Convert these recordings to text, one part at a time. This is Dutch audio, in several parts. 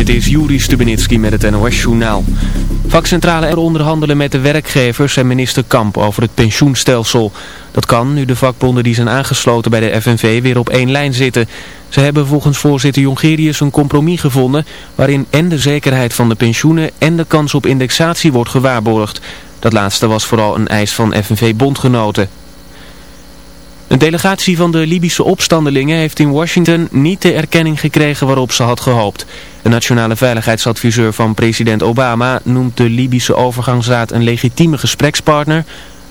Dit is Juri Stubenitski met het NOS-journaal. Vakcentrale er onderhandelen met de werkgevers en minister Kamp over het pensioenstelsel. Dat kan nu de vakbonden die zijn aangesloten bij de FNV weer op één lijn zitten. Ze hebben volgens voorzitter Jongerius een compromis gevonden... waarin en de zekerheid van de pensioenen en de kans op indexatie wordt gewaarborgd. Dat laatste was vooral een eis van FNV-bondgenoten. Een delegatie van de Libische opstandelingen heeft in Washington niet de erkenning gekregen waarop ze had gehoopt. De nationale veiligheidsadviseur van president Obama noemt de Libische overgangsraad een legitieme gesprekspartner,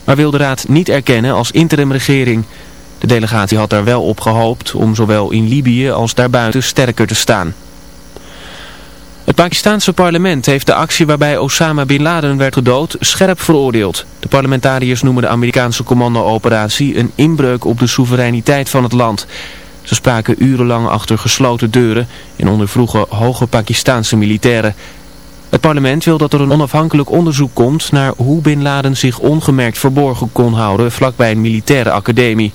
maar wil de raad niet erkennen als interimregering. De delegatie had daar wel op gehoopt om zowel in Libië als daarbuiten sterker te staan. Het Pakistanse parlement heeft de actie waarbij Osama Bin Laden werd gedood scherp veroordeeld. De parlementariërs noemen de Amerikaanse commando-operatie een inbreuk op de soevereiniteit van het land. Ze spraken urenlang achter gesloten deuren en ondervroegen hoge Pakistanse militairen. Het parlement wil dat er een onafhankelijk onderzoek komt naar hoe Bin Laden zich ongemerkt verborgen kon houden vlakbij een militaire academie.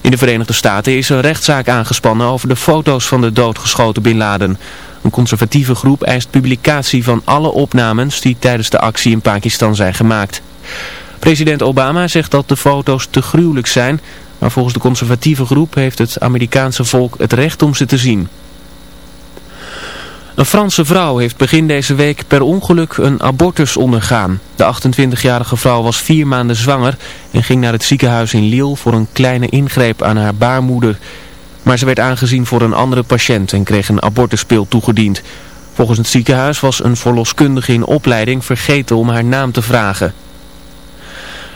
In de Verenigde Staten is een rechtszaak aangespannen over de foto's van de doodgeschoten Bin Laden. Een conservatieve groep eist publicatie van alle opnames die tijdens de actie in Pakistan zijn gemaakt. President Obama zegt dat de foto's te gruwelijk zijn, maar volgens de conservatieve groep heeft het Amerikaanse volk het recht om ze te zien. Een Franse vrouw heeft begin deze week per ongeluk een abortus ondergaan. De 28-jarige vrouw was vier maanden zwanger en ging naar het ziekenhuis in Lille voor een kleine ingreep aan haar baarmoeder. Maar ze werd aangezien voor een andere patiënt en kreeg een abortuspil toegediend. Volgens het ziekenhuis was een verloskundige in opleiding vergeten om haar naam te vragen.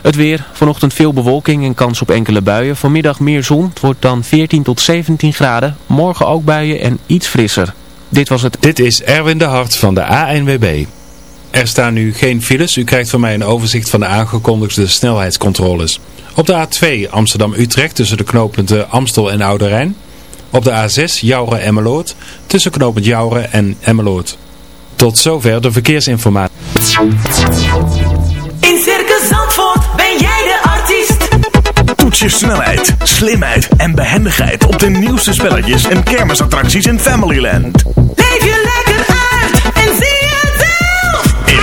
Het weer, vanochtend veel bewolking en kans op enkele buien. Vanmiddag meer zon, het wordt dan 14 tot 17 graden. Morgen ook buien en iets frisser. Dit was het. Dit is Erwin de Hart van de ANWB. Er staan nu geen files. U krijgt van mij een overzicht van de aangekondigde snelheidscontroles. Op de A2 Amsterdam-Utrecht tussen de knooppunten Amstel en Oude Rijn. Op de A6 Jouren-Emmeloord tussen knooppunt Jouren en Emmeloord. Tot zover de verkeersinformatie. In Circus Zandvoort ben jij de artiest. Toets je snelheid, slimheid en behendigheid op de nieuwste spelletjes en kermisattracties in Familyland. Leef je lekker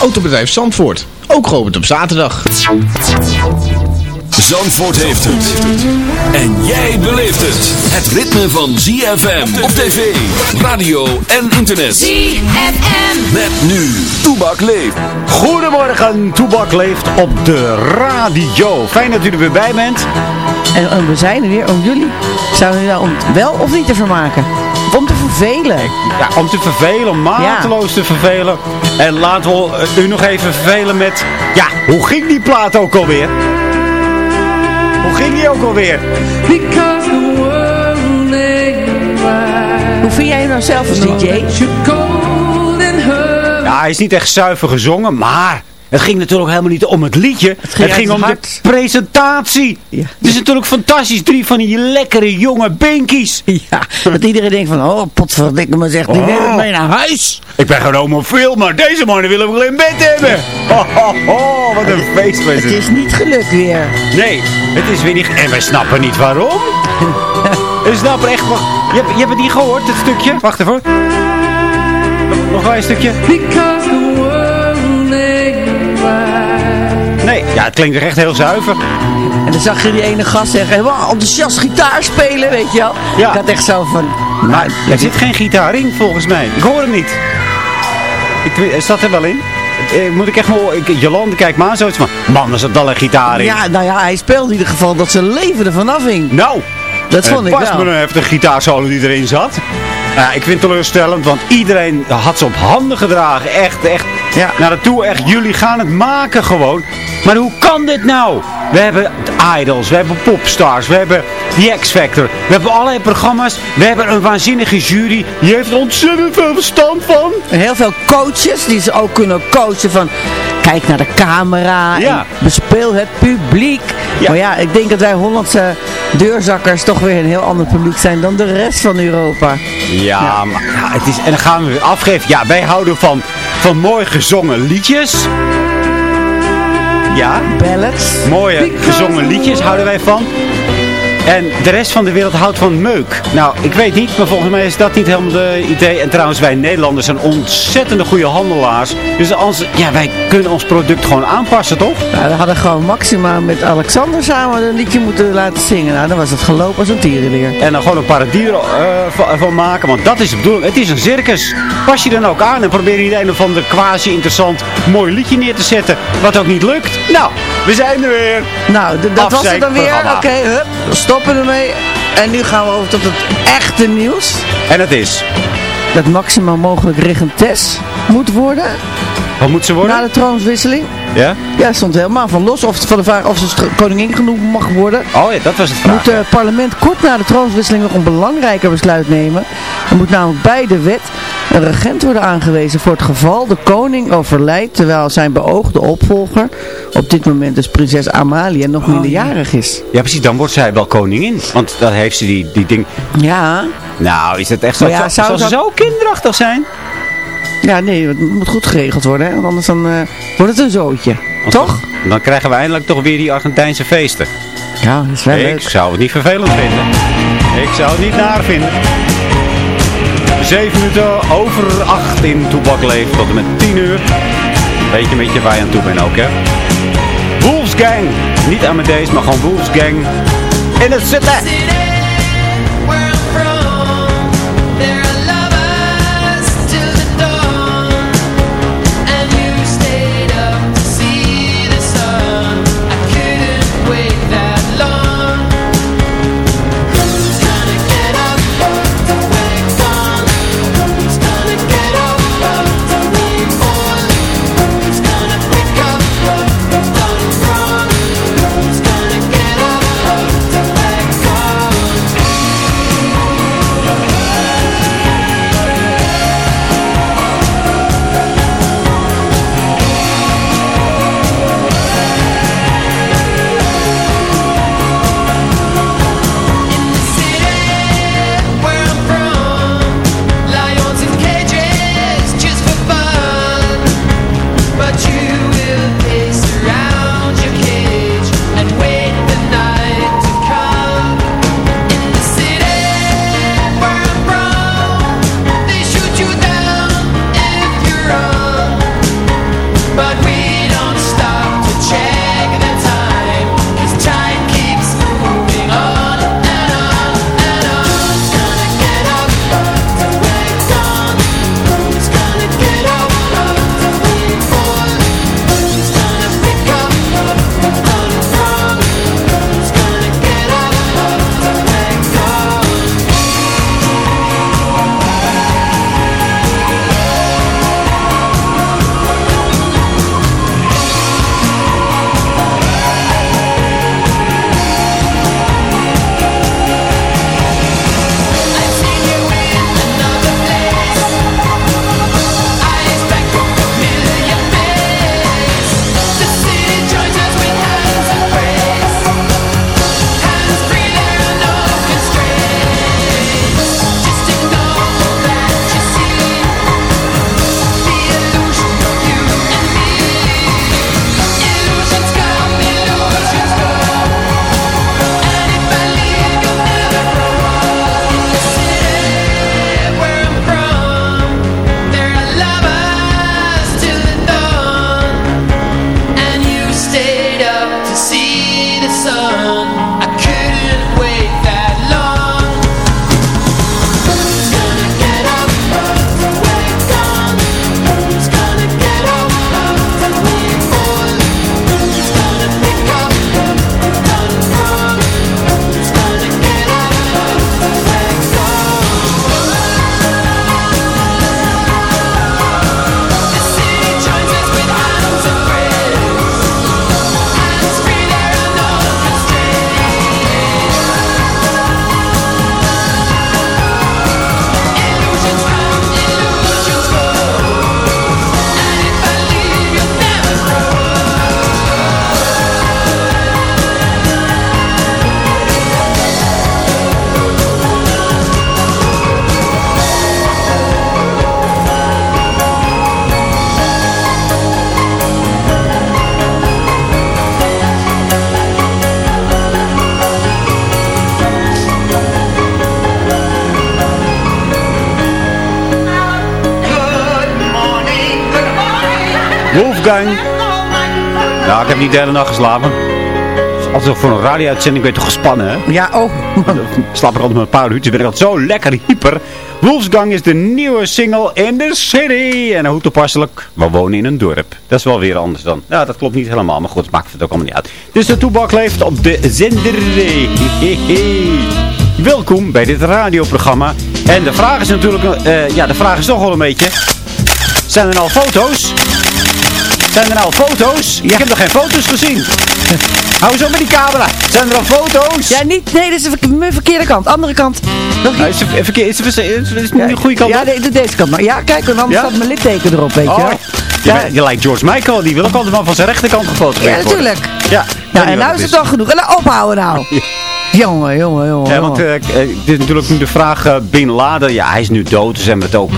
Autobedrijf Zandvoort, ook geopend op zaterdag. Zandvoort heeft het. En jij beleeft het. Het ritme van ZFM op tv, radio en internet. ZFM. Met nu, Toebak leeft. Goedemorgen, Toebak leeft op de radio. Fijn dat u er weer bij bent. En, en we zijn er weer om jullie. Zouden jullie nou om wel of niet te vermaken? Of om te vervelen? Ja, om te vervelen, mateloos te vervelen. En laten we u nog even vervelen met... Ja, hoe ging die plaat ook alweer? Hoe ging die ook alweer? Hoe vind jij hem nou zelf als DJ? Ja, hij is niet echt zuiver gezongen, maar... Het ging natuurlijk helemaal niet om het liedje. Het ging, om de presentatie. Ja. Het is natuurlijk fantastisch. Drie van die lekkere jonge binkies. Ja, dat iedereen denkt van, oh, potverdikke me zegt, die Oh. ik mee naar huis. Ik ben gewoon homofiel, maar deze mannen willen we wel in bed hebben. Ho, ho, ho, wat een feest was Het het. is niet gelukt weer. Nee, het is weer niet... En we snappen niet waarom. we snappen echt... wa- Je hebt, je hebt het niet gehoord, het stukje? Wacht even. Nog wel een stukje. Ja, het klinkt echt heel zuiver. En dan zag je die ene gast zeggen, helemaal enthousiast gitaar spelen, weet je wel. Ja. Ik had echt zo van... Maar er zit geen gitaar in, volgens mij. Ik hoor hem niet. Ik, weet- staat er wel in? Eh, Moet ik echt wel... Ik, Jolande kijkt me aan zoiets van... Man, er zit wel een gitaar in. Ja, nou ja, hij speelde in ieder geval dat zijn leven ervan afhing. Nou, Dat vond ik wel. me een heftige gitaarsolo die erin zat. Ja, ik vind het teleurstellend, want iedereen had ze op handen gedragen. Echt, echt. Ja. Naar de toe, echt. Jullie gaan het maken gewoon. Maar hoe kan dit nou? We hebben Idols, we hebben Popstars, we hebben The X Factor. We hebben allerlei programma's. We hebben een waanzinnige jury. Die heeft er ontzettend veel verstand van. En heel veel coaches die ze ook kunnen coachen van... Kijk naar de camera Ja. en bespeel het publiek. Ja. Maar ja, ik denk dat wij Hollandse deurzakkers toch weer een heel ander publiek zijn dan de rest van Europa. Ja, maar ja, het is, en dan gaan we weer afgeven. Ja, wij houden van, van mooi gezongen liedjes. Ja, Ballads. mooie gezongen liedjes houden wij van. En de rest van de wereld houdt van meuk. Nou, ik weet niet, maar volgens mij is dat niet helemaal de idee. En trouwens, wij Nederlanders zijn ontzettende goede handelaars. Dus als, ja, wij kunnen ons product gewoon aanpassen, toch? Nou, we hadden gewoon Maxima met Alexander samen een liedje moeten laten zingen. Nou, dan was het gelopen als een tierenleer. En dan gewoon een paradier eh, van, van maken, want dat is de bedoeling. Het is een circus. Pas je dan ook aan en probeer je een of ander quasi-interessant mooi liedje neer te zetten. Wat ook niet lukt. Nou, we zijn er weer. Nou, dat was het dan weer. Oké, Afzeikprogramma. hup, stoppen ermee. En nu gaan we over tot het echte nieuws. En het is. Dat Maxima mogelijk regentes moet worden Wat moet ze worden? na de troonswisseling. Ja? Ja, stond helemaal van los of, van de vraag of ze koningin genoemd mag worden. Oh ja, dat was het vraag. Moet het parlement kort na de troonswisseling nog een belangrijker besluit nemen. Er moet namelijk bij de wet een regent worden aangewezen voor het geval de koning overlijdt terwijl zijn beoogde opvolger, op dit moment dus prinses Amalia, nog minderjarig is. Ja, precies. Dan wordt zij wel koningin. Want dan heeft ze die, die ding... Ja, Nou, is het echt zo? Ja, zou, zou ze dat- zo kinderachtig zijn? ja nee, het moet goed geregeld worden, hè? want anders dan, eh, wordt het een zootje. Want Toch? Dan, dan krijgen we eindelijk toch weer die Argentijnse feesten. Ja, dat is wel ik leuk. zou het niet vervelend vinden. Ik zou het niet naar vinden. Zeven minuten over acht in Toebak leeft tot en met tien uur. Weet je een beetje waar je aan toe bent ook, hè? Wolfsgang. Niet Amadeus, maar gewoon Wolfsgang. In het zitten. Wolfgang. Nou, ik heb niet de hele nacht geslapen. Altijd voor een radio-uitzending ben je toch gespannen, hè? Ja, oh. Dan slaap ik altijd met een paar uurtjes. Ben ik altijd zo lekker hyper. Wolfgang is de nieuwe single in the city. En hoe toepasselijk, we wonen in een dorp. Dat is wel weer anders dan. Ja, dat klopt niet helemaal. Maar goed, het maakt het ook allemaal niet uit. Dus de toebak leeft op de zender. Welkom bij dit radioprogramma. En de vraag is natuurlijk, eh, ja, de vraag is toch wel een beetje. Zijn er nou foto's? Zijn er nou foto's? Ik heb nog geen foto's gezien. Hou zo met die camera. Zijn er al foto's? Ja, niet, nee, dat is de verke- verkeerde kant. Andere kant. Nog Nou, is, het is, het- is, niet de goede kant Ja, de- deze kant maar. Ja, kijk, want anders Ja? staat mijn litteken erop, weet je Oh, wel. je, Ja, bent- je lijkt George Michael, die wil ook altijd van zijn rechterkant gefotografeerd ja, natuurlijk. Ja, Ja, en nou is het toch genoeg. En nou ophouden nou. Jongen, jongen, jongen. Ja, want eh, eh, dit is natuurlijk nu de vraag, eh, Bin Laden, ja, hij is nu dood, dus hebben het ook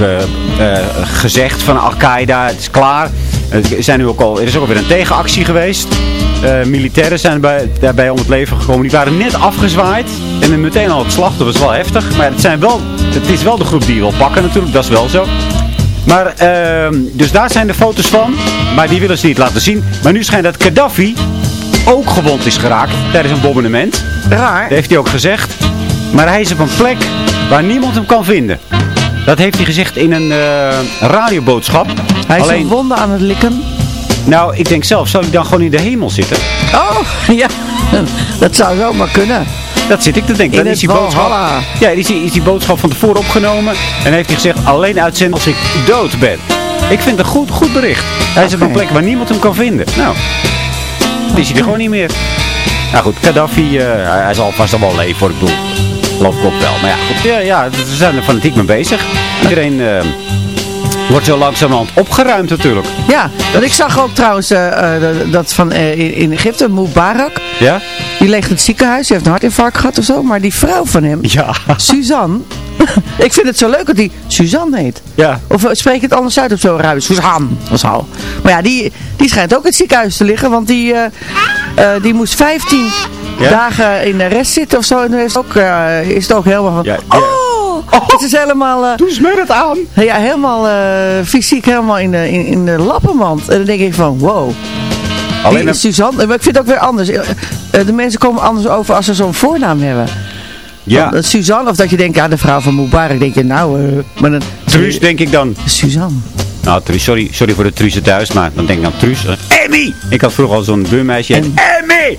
gezegd van Al-Qaeda, het is klaar. Er, zijn nu ook al, er is ook alweer een tegenactie geweest. Militairen zijn bij, daarbij om het leven gekomen. Die waren net afgezwaaid en meteen al het slachtoffer. Dat is wel heftig. Maar het, zijn wel, het is wel de groep die je wil pakken natuurlijk, dat is wel zo. Maar, ehm, dus daar zijn de foto's van. Maar die willen ze niet laten zien. Maar nu schijnt dat Gaddafi ook gewond is geraakt tijdens een bombardement. Raar. Dat heeft hij ook gezegd. Maar hij is op een plek waar niemand hem kan vinden. Dat heeft hij gezegd in een eh, radioboodschap. Hij is Alleen, een wonden aan het likken. nou, ik denk zelf, zou hij dan gewoon in de hemel zitten? Oh, ja. Dat zou zomaar kunnen. Dat zit ik te denken. In Dan is die boodschap, ja, is die, is die boodschap van tevoren opgenomen. En heeft hij gezegd, alleen uitzenden als ik dood ben. Ik vind het een goed, goed bericht. Hij is op een plek waar niemand hem kan vinden. Nou, dan is hij er gewoon niet meer. Nou goed, Gaddafi, eh, hij, zal vast al wel leven voor ik bedoel. Geloof ik ook wel. Maar ja, goed, ja, ja, ze zijn er fanatiek mee bezig. Iedereen eh, wordt zo langzamerhand opgeruimd natuurlijk. Ja, want ik zag ook trouwens eh, dat- van in, in Egypte, Mubarak, Ja? die ligt in het ziekenhuis, die heeft een hartinfarct gehad of zo, maar die vrouw van hem, Ja. Suzanne, ik vind het zo leuk dat die Suzanne heet. Ja. Of eh, spreek ik het anders uit of zo ruim? Suzanne, dat is al. Maar ja, die, die schijnt ook in het ziekenhuis te liggen, want die, eh, eh, die moest 15 Ja? dagen in de rest zitten of zo. En toen heeft ook, eh, is het ook helemaal van, Ja, ja. oh, het is helemaal... Doe het aan. ja, helemaal fysiek helemaal in de, in, in de lappenmand. En dan denk ik van, wow. Alleen Die een- Suzanne, maar ik vind het ook weer anders. De mensen komen anders over als ze zo'n voornaam hebben. Ja. Want, eh, Suzanne, of dat je denkt, ja, de vrouw van Mubarak. denk je, nou, eh, maar dan... Truus denk ik dan. Suzanne. Nou, Truus, sorry, sorry voor de Truus thuis, maar dan denk ik aan Truus. Emmy! Ik had vroeger al zo'n buurmeisje. En Emmy!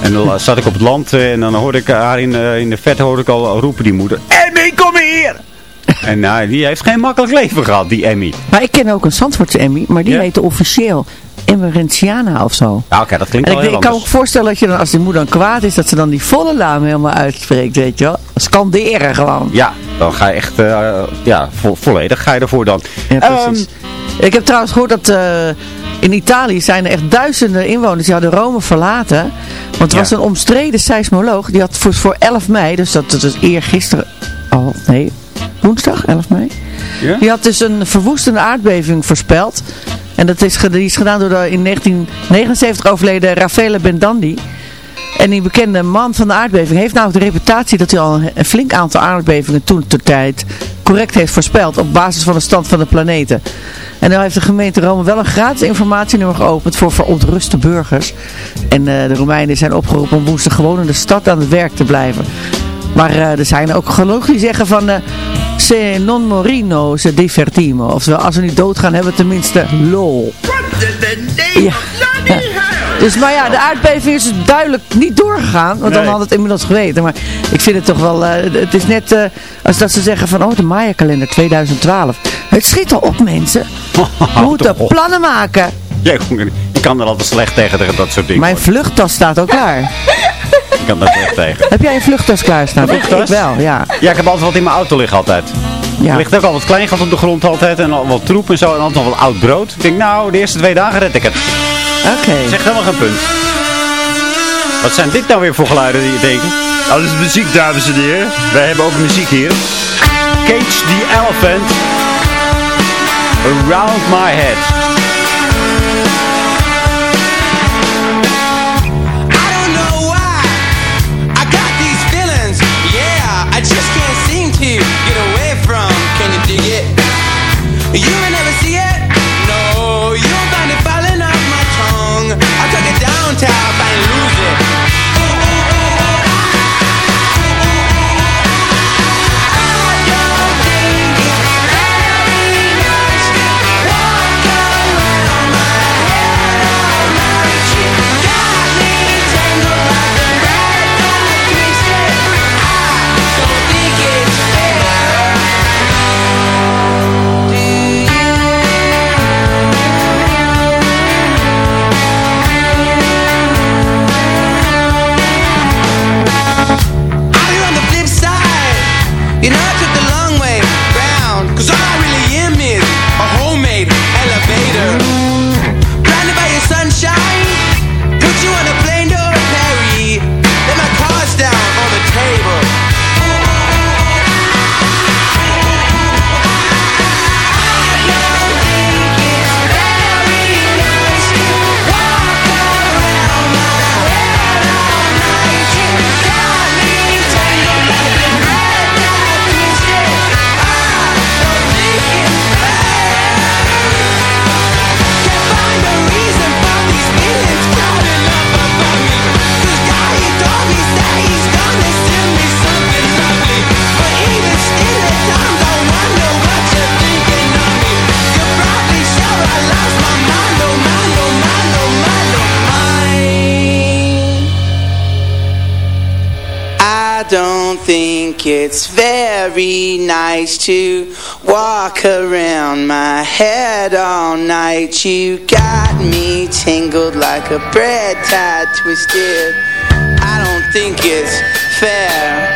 En dan zat ik op het land eh, en dan hoorde ik haar in, eh, in de vet hoorde ik al roepen die moeder. Emmy, kom hier! En nou, die heeft geen makkelijk leven gehad, die Emmy. Maar ik ken ook een Zandvoortse Emmy, maar die Ja? heette officieel Emerentiana of zo. Nou, oké, dat klinkt En wel ik, heel ik kan me ook voorstellen dat je dan, als die moeder dan kwaad is, dat ze dan die volle naam helemaal uitspreekt, weet je wel. Scanderen gewoon. Ja, dan ga je echt, eh, ja, vo- volledig ga je ervoor dan. Ja, precies. Ehm, ik heb trouwens gehoord dat eh, in Italië zijn er echt duizenden inwoners die hadden Rome verlaten. Want er Ja. was een omstreden seismoloog, die had voor, voor 11 mei, dus dat, dat is eergisteren, al, nee, woensdag, 11 mei. Ja? Die had dus een verwoestende aardbeving voorspeld. En dat is, die is gedaan door de in 1979 overleden Raffaele Bendandi. En die bekende man van de aardbeving heeft nou de reputatie dat hij al een, flink aantal aardbevingen toen ter tijd correct heeft voorspeld op basis van de stand van de planeten. En nu heeft de gemeente Rome wel een gratis informatienummer geopend voor verontruste burgers. En eh, de Romeinen zijn opgeroepen om woensdag gewoon in de stad aan het werk te blijven. Maar eh, er zijn ook gelogen die zeggen van... eh, se non morino, se divertimo. Oftewel, als we niet doodgaan, hebben we tenminste lol. Ja. Dus, maar ja, de aardbeving is dus duidelijk niet doorgegaan. Want dan Nee. had het inmiddels geweten. Maar ik vind het toch wel... eh, het is net eh, als dat ze zeggen van... Oh, de Maya-kalender 2012. Het schiet al op, mensen. We moeten plannen maken. Ja, ik, kan er altijd slecht tegen, tegen dat soort dingen. Mijn vluchttas staat ook klaar. Ik kan daar slecht tegen. Heb jij een vluchttas klaarstaan? Ik, vluchttas? ik wel, ja. Ja, ik heb altijd wat in mijn auto liggen altijd. ja. Er ligt ook al wat kleingat op de grond altijd en al wat troep en zo en altijd nog wat oud brood. Ik denk, nou, de eerste twee dagen red ik het. Oké. Zeg helemaal geen punt. Wat zijn dit nou weer voor geluiden die je denken? Nou, dat is muziek, dames en heren. Wij hebben ook muziek hier. Cage the Elephant. Around My Head. To walk around my head all night. You got me tangled like a bread tie twisted. I don't think it's fair.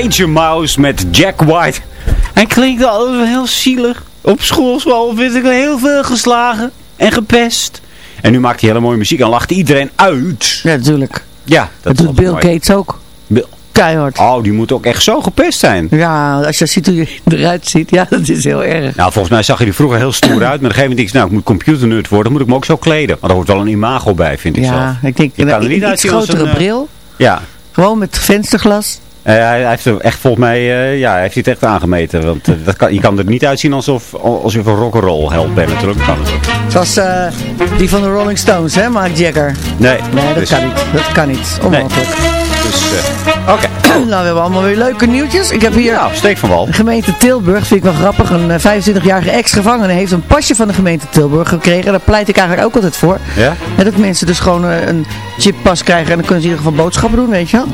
Danger Mouse met Jack White. Hij klinkt altijd wel heel zielig. Op school werd ik heel veel geslagen en gepest. En nu maakt hij hele mooie muziek en lacht iedereen uit. Ja, natuurlijk. Ja, Dat, dat, doet Bill mooi. Gates ook. Bill- Keihard. Oh, die moet ook echt zo gepest zijn. Ja, als je ziet hoe je eruit ziet, ja, dat is heel erg. Nou, volgens mij zag je die vroeger heel stoer uit. Maar op een gegeven moment denk ik, nou, ik moet computernerd worden. Dan moet ik me ook zo kleden. Maar er hoort wel een imago bij, vind ik zelf. Ja, ik denk, Je kan er een niet iets grotere een, eh, bril. Ja, Gewoon met vensterglas. Eh, hij, hij heeft er echt volgens mij, eh, ja, hij heeft het echt aangemeten. Want eh, dat kan, je kan er niet uitzien alsof, alsof je een rock'n'roll held bent natuurlijk. Kan het eh, die van de Rolling Stones, hè, Mark Jagger. Nee, Nee, dat dus- kan niet. Dat kan niet. Onmogelijk. Dus, oké. nou, we hebben allemaal weer leuke nieuwtjes. Ik heb hier... Ja, steek van wal. De gemeente Tilburg, vind ik wel grappig, een eh, 25-jarige ex-gevangene heeft een pasje van de gemeente Tilburg gekregen. Daar pleit ik eigenlijk ook altijd voor. Ja? En dat mensen dus gewoon een chippas krijgen en dan kunnen ze in ieder geval boodschappen doen, weet je wel.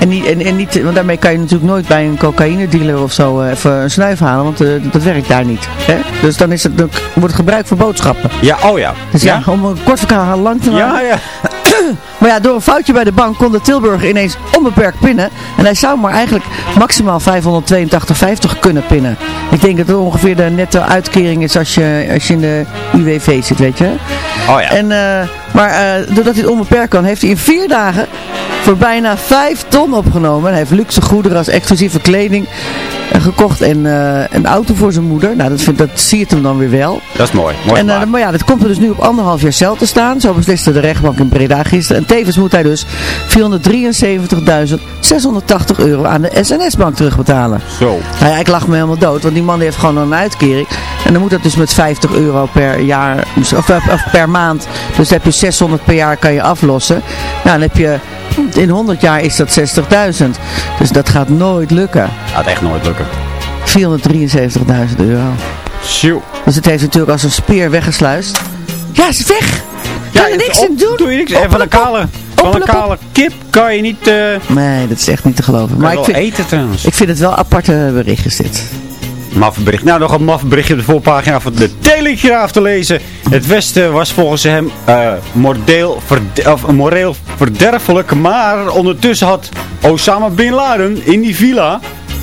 En niet, en, en niet, want daarmee kan je natuurlijk nooit bij een cocaïne dealer of zo eh, even een snuif halen, want eh, dat werkt daar niet. Hè? Dus dan, is het, dan wordt het gebruikt voor boodschappen. Ja, oh ja. Dus ja, om een kort verhaal lang te maken. Ja, ja. Maar ja, door een foutje bij de bank kon de Tilburger ineens onbeperkt pinnen. En hij zou maar eigenlijk maximaal 582,50 kunnen pinnen. Ik denk dat het ongeveer de netto uitkering is als je, als je in de UWV zit, weet je. Oh ja. En, eh, maar eh, doordat hij het onbeperkt kan, heeft hij in vier dagen voor bijna 5 ton opgenomen. Hij heeft luxe goederen als exclusieve kleding gekocht en eh, een auto voor zijn moeder. Nou, dat, vindt, dat zie je hem dan weer wel. Dat is mooi. mooi En, eh, maar ja, dat komt er dus nu op anderhalf jaar cel te staan. Zo besliste de rechtbank in Breda gisteren. En tevens moet hij dus 473.680 euro aan de SNS-bank terugbetalen. Zo. Nou ja, ik lach me helemaal dood, want die man heeft gewoon een uitkering. En dan moet dat dus met 50 euro per jaar, of, of, of per maand. Dus dan heb je 600 per jaar kan je aflossen. Nou, dan heb je, in 100 jaar is dat 60.000. Dus dat gaat nooit lukken. Gaat echt nooit lukken. 473.000 euro. Zo. Dus het heeft natuurlijk als een speer weggesluist. Ja, is weg! Kan er niks op- doen? Doe je niks. En van een kale, van een kale kip kan je niet... eh Nee, dat is echt niet te geloven. maar ik vind, eten trouwens. ik vind het wel aparte berichtjes dit. Maffe bericht. Nou, nog een maffe berichtje op de voorpagina van de Telegraaf te lezen. Het Westen was volgens hem eh mordeel verde- of, moreel verderfelijk, maar ondertussen had Osama Bin Laden in die villa,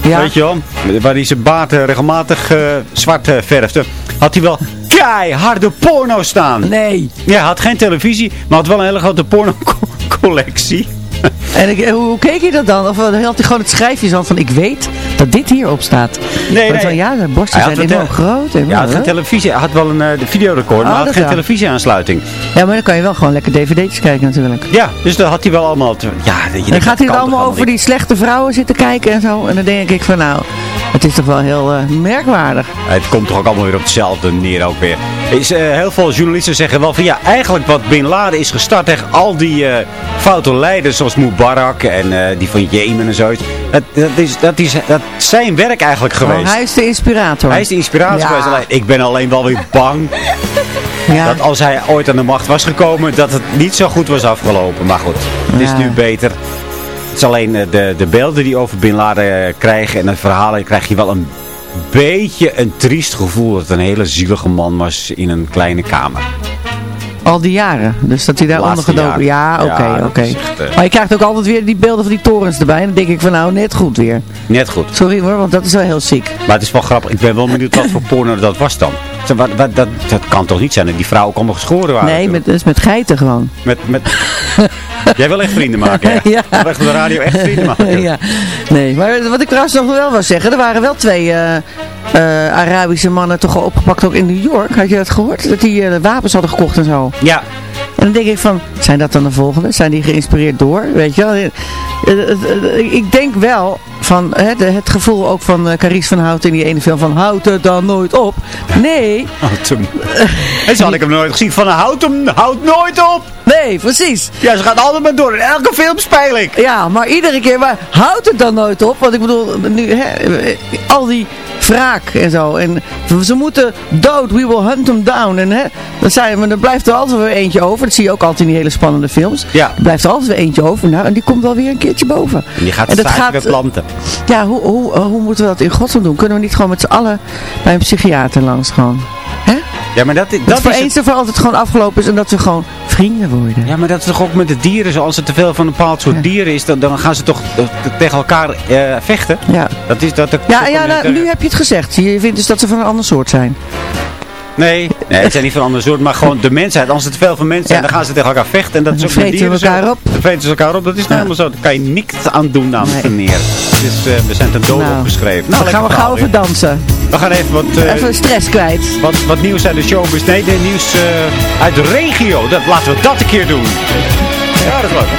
Ja. weet je wel, waar hij zijn baard eh, regelmatig eh, zwart eh, verfde, had hij wel keiharde porno staan. Nee. Ja, hij had geen televisie, maar had wel een hele grote porno-collectie. En ik, hoe, hoe keek je dat dan? Of eh, had hij gewoon het schrijfje zo van, ik weet dat dit hierop staat. Nee, Want nee. dan, ja, de borsten zijn enorm te- groot. Ja, hij had geen televisie. Hij had wel een eh, de videorecorder, maar Oh, hij had geen televisieaansluiting. Ja, maar dan kan je wel gewoon lekker dvd'tjes kijken natuurlijk. Ja, dus dat had hij wel allemaal... Te, ja, je Dan gaat hij toch allemaal over die slechte vrouwen zitten kijken en zo. En dan denk ik van nou, het is toch wel heel eh, merkwaardig. Het komt toch ook allemaal weer op hetzelfde neer ook weer. Is, eh, heel veel journalisten zeggen wel van ja, eigenlijk wat Bin Laden is gestart tegen al die eh, foute leiders zoals Mubarak en eh, die van Jemen en zoiets. Dat, dat, is, dat, is, dat zijn werk eigenlijk geweest. Oh, hij is de inspirator. Hij is de inspiratie Ja. geweest. Alleen, ik ben alleen wel weer bang Ja. dat als hij ooit aan de macht was gekomen, dat het niet zo goed was afgelopen. Maar goed, het is Ja. nu beter. Het is alleen eh, de, de beelden die over Bin Laden eh, krijgen en de verhalen krijg je wel een beetje een triest gevoel dat het een hele zielige man was in een kleine kamer. Al die jaren. Dus dat hij daar ondergedoken. Ja, oké, Ja, oké. eh, Maar je krijgt ook altijd weer die beelden van die torens erbij. En dan denk ik van nou, net goed weer. Net goed. Sorry hoor, want dat is wel heel ziek. Maar het is wel grappig. Ik ben wel benieuwd wat voor porno dat was dan. Zo, Wat, wat, dat, dat kan toch niet zijn dat die vrouwen allemaal geschoren waren? Nee, met, is met geiten gewoon. met, met... Jij wil echt vrienden maken, hè? Ja. Wil echt op de radio echt vrienden maken. ja. Nee, maar wat ik trouwens nog wel wil zeggen. Er waren wel twee eh, eh, Arabische mannen toch al opgepakt ook in New York. Had je dat gehoord? Dat die eh, wapens hadden gekocht en zo. Ja, En dan denk ik van, zijn dat dan de volgende? Zijn die geïnspireerd door? Weet je wel? Ik denk wel van hè, de- het gevoel ook van Carice van Houten in die ene film van houd het dan nooit op. Nee, houd hem. En zo had ik hem nooit gezien van houd hem, houd nooit op. nee, precies. Ja, ze gaat altijd maar door. In elke film speel ik. Ja, maar iedere keer, maar houd het dan nooit op? Want ik bedoel, nu, hè, eh, al die wraak en zo. En ze moeten dood, we will hunt them down. En hè, dan zijn, maar er blijft er altijd weer eentje over. Dat zie je ook altijd in die hele spannende films. Ja. Er blijft er altijd weer eentje over. Nou, en die komt wel weer een keertje boven. En die gaat En dat zaken gaat- weer planten. Ja, hoe, hoe, hoe moeten we dat in godsnaam doen? Kunnen we niet gewoon met z'n allen bij een psychiater langs gewoon? Hè? Ja, maar dat, dat, Dat, voor is het- eens en voor altijd gewoon afgelopen is en dat we gewoon vrienden worden. Ja, maar dat is toch ook met de dieren zo. Als er te veel van een bepaald soort Ja. dieren is, dan, dan gaan ze toch eh, tegen elkaar eh, vechten. Ja. Dat is dat. Ja, ja nou, nu heb je het gezegd. Je vindt dus dat ze van een ander soort zijn. Nee, nee, het zijn niet van een ander soort, maar gewoon de mensheid. Als te veel van mensen zijn, Ja. dan gaan ze tegen elkaar vechten. En dat is Dan ook met vreten zo. elkaar op. Dan vreten ze elkaar op. Dat is nou helemaal zo. Daar kan je niks aan doen, dames en heren. Dus eh, we zijn ten dode Nou, opgeschreven. dan gaan we gauw weer. dansen. We gaan even wat, eh, Even stress kwijt. wat, wat nieuws uit de showbiz. Nee, de nieuws eh, uit de regio. Dat, laten we dat een keer doen. Ja, dat is leuk.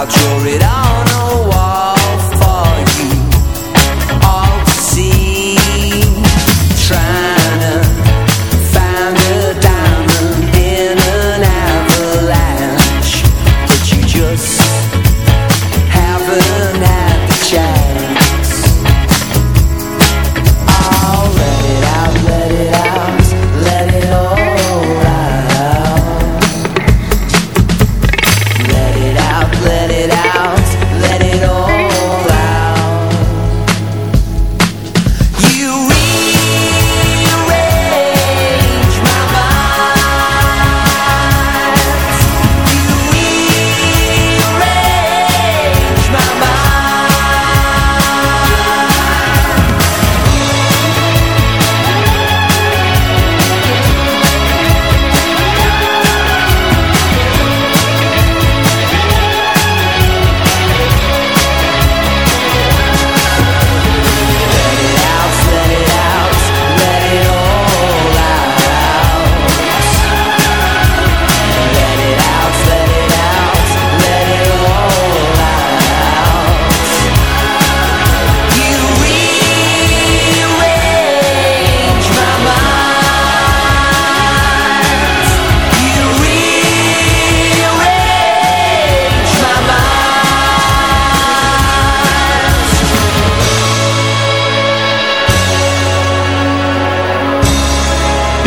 I'll draw it out.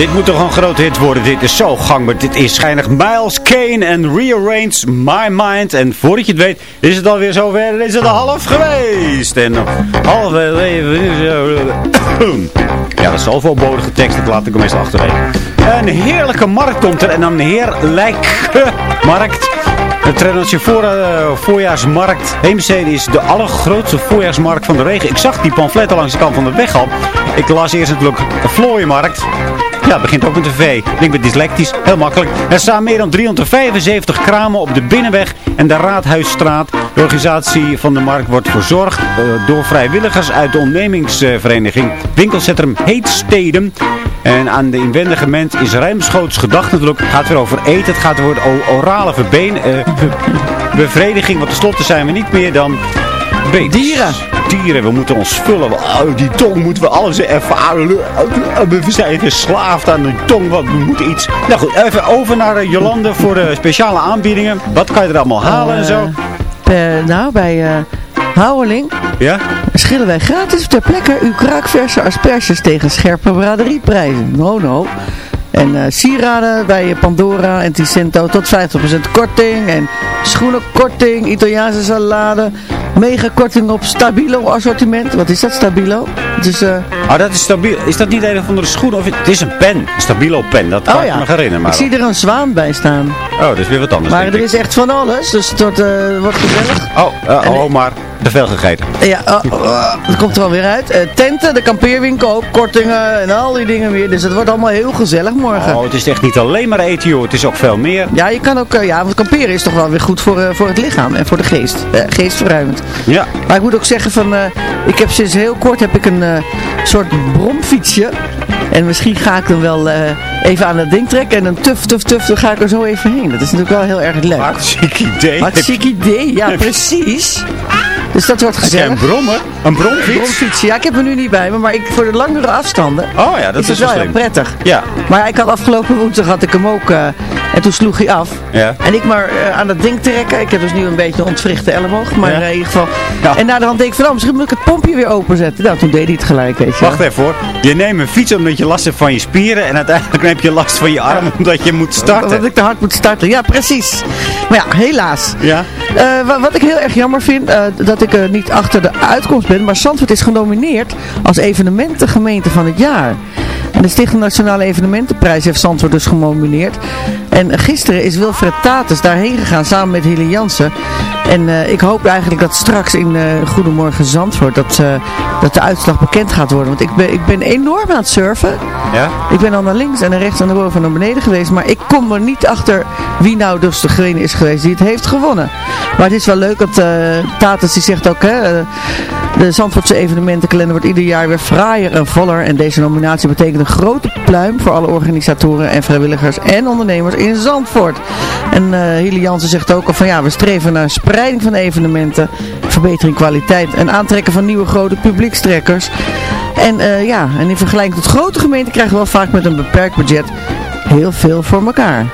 Dit moet toch een grote hit worden. Dit is zo gangbaar. Dit is schijnig Miles Kane en Rearrange My Mind. En voordat je het weet, is het alweer zover. Dan is het al half geweest. En nog half Ja, dat is zoveel bodige tekst. Dat laat ik hem eens achterwege. Een heerlijke markt komt er. En een heerlijke markt. De Trendeltje voor, eh, voorjaarsmarkt Heemstede is de allergrootste voorjaarsmarkt van de regen. Ik zag die pamfletten langs de kant van de weg al. Ik las eerst natuurlijk de Vlooienmarkt. Ja, begint ook met een V. Ik ben dyslectisch, heel makkelijk. Er staan meer dan 375 kramen op de Binnenweg en de Raadhuisstraat. De organisatie van de markt wordt verzorgd eh, door vrijwilligers uit de ondernemingsvereniging Winkelcentrum Heetsteden. En aan de inwendige mens is ruimschoots gedacht natuurlijk. Het gaat weer over eten, het gaat over orale verbeen, eh, be- bevrediging. Want tenslotte zijn we niet meer dan Dieren. Dieren, we moeten ons vullen. Oh, die tong moeten we alles ervaren. We zijn verslaafd aan die tong, want we moeten iets... Nou goed, even over naar eh, Jolande voor de speciale aanbiedingen. Wat kan je er allemaal halen en zo? Per, nou, bij eh Houweling Ja? schillen wij gratis ter plekke uw kraakverse asperges tegen scherpe braderieprijzen. No, no. En eh, sieraden bij Pandora en Ticento tot 50% korting. En schoenenkorting, Italiaanse salade. Mega korting op Stabilo assortiment. Wat is dat, Stabilo? Het is, eh, Oh, dat is stabiel. Is dat niet een of andere schoen? Of het is een pen. Een stabilo pen. Dat kan oh ik me herinneren. Maar ik zie er een zwaan bij staan. Oh, dat is weer wat anders. Maar er ik. is echt van alles, dus het wordt, eh, wordt gezellig. Oh, eh, oh, maar te veel gegeten. Ja, oh, oh, dat komt er wel weer uit. Eh, tenten, de kampeerwinkel, ook kortingen en al die dingen weer. Dus het wordt allemaal heel gezellig morgen. Oh, het is echt niet alleen maar eten, joh. Het is ook veel meer. Ja, je kan ook, eh, ja, want kamperen is toch wel weer goed voor, eh, voor het lichaam en voor de geest. Geestverruimend. Ja. Maar ik moet ook zeggen van, ik heb sinds heel kort heb ik een soort bromfietsje. En misschien ga ik dan wel even aan dat ding trekken en dan tuf, tuf, tuf, dan ga ik er zo even heen. Dat is natuurlijk wel heel erg leuk. Hartstikke idee. Hartstikke idee, ja precies. Dus dat wordt Heb gezellig. een brommer? Een bromfiets? Bromfietsje, ja ik heb hem nu niet bij me, maar ik, voor de langere afstanden Oh ja, dat is is, wel wel slim. prettig. Ja. Maar ik had afgelopen woensdag had ik hem ook eh, en toen sloeg hij af. Ja. En ik maar eh, aan dat ding trekken. Ik heb dus nu een beetje een ontwrichte elleboog. Maar Ja. eh, in ieder geval. Ja. En na de hand denk ik van, oh, misschien moet ik het pompje weer openzetten. Nou, toen deed hij het gelijk, weet je. Wacht even hoor. Je neemt een fiets omdat je last hebt van je spieren. En uiteindelijk heb je last van je arm omdat je moet Dat starten. ik te hard moet starten. Ja, precies. Maar ja, helaas. Ja? Eh, wa- wat ik heel erg jammer vind, dat ik niet achter de uitkomst ben. Maar Zandvoort is genomineerd als evenementengemeente van het jaar. En de Stichting Nationale Evenementenprijs heeft Zandvoort dus genomineerd. En gisteren is Wilfred Tatus daarheen gegaan samen met Hilly Jansen. En eh, ik hoop eigenlijk dat straks in eh, Goedemorgen Zandvoort dat, eh, dat de uitslag bekend gaat worden. Want ik ben, ik ben enorm aan het surfen. Ja? Ik ben al naar links en naar rechts en naar boven en naar beneden geweest. Maar ik kom er niet achter wie nou dus degene is geweest die het heeft gewonnen. Maar het is wel leuk, uh, Tatus die zegt ook... Hè, de Zandvoortse evenementenkalender wordt ieder jaar weer fraaier en voller. En deze nominatie betekent een grote pluim voor alle organisatoren en vrijwilligers en ondernemers in Zandvoort. En uh, Hilly Jansen zegt ook al van ja, we streven naar spreiding van evenementen, verbetering kwaliteit en aantrekken van nieuwe grote publiekstrekkers. En uh, ja, en in vergelijking tot grote gemeenten krijgen we wel vaak met een beperkt budget heel veel voor elkaar.